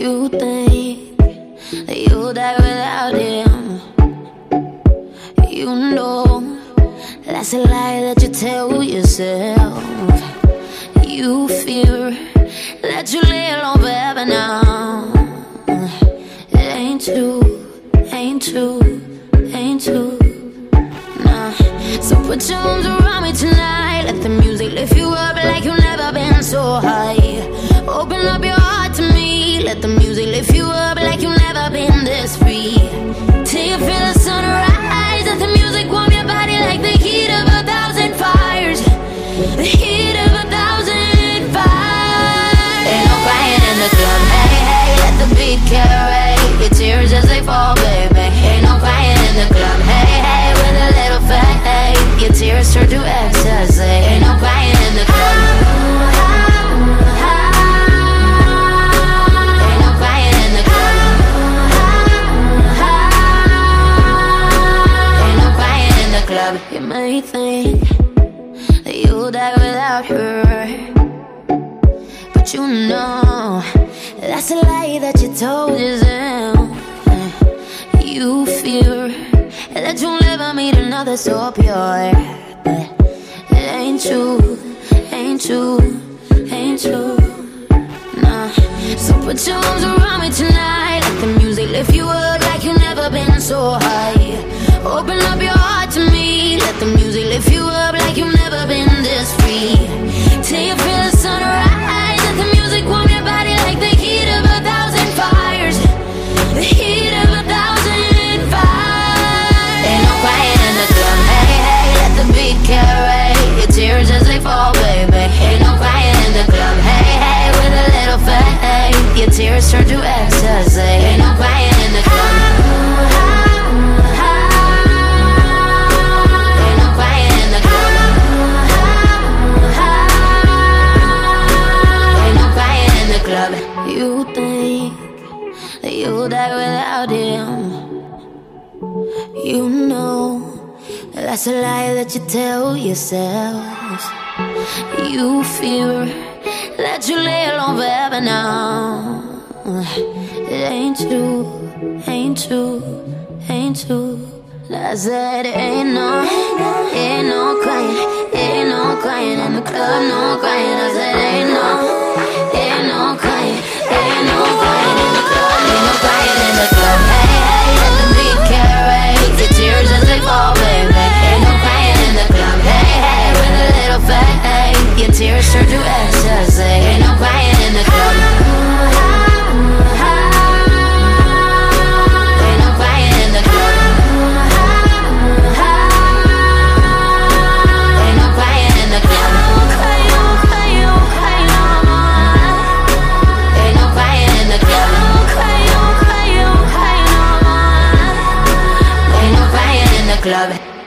you think that you'll die without him. You know that's a lie that you tell yourself. You fear that you lay alone forever now. It ain't true, ain't true, ain't true. Nah. So put your arms around me tonight. Let the music lift you up like you've never been so high. Think that you'll die without her. But you know that's a lie that you told yourself. You fear that you'll never meet another so pure. But it ain't true, ain't true, ain't true. Nah. So put your arms around me tonight. Let the music lift you up like you've never been so that without him. You know that's a lie that you tell yourself. You fear that you lay alone forever now. It ain't true, ain't true, ain't true. I said ain't no, ain't no crying, ain't no crying in the club, no crying. Ain't no crying in the club. Ain't no crying in the club. Ain't no crying in the club. Ain't no crying in the club. Ain't no crying in the club.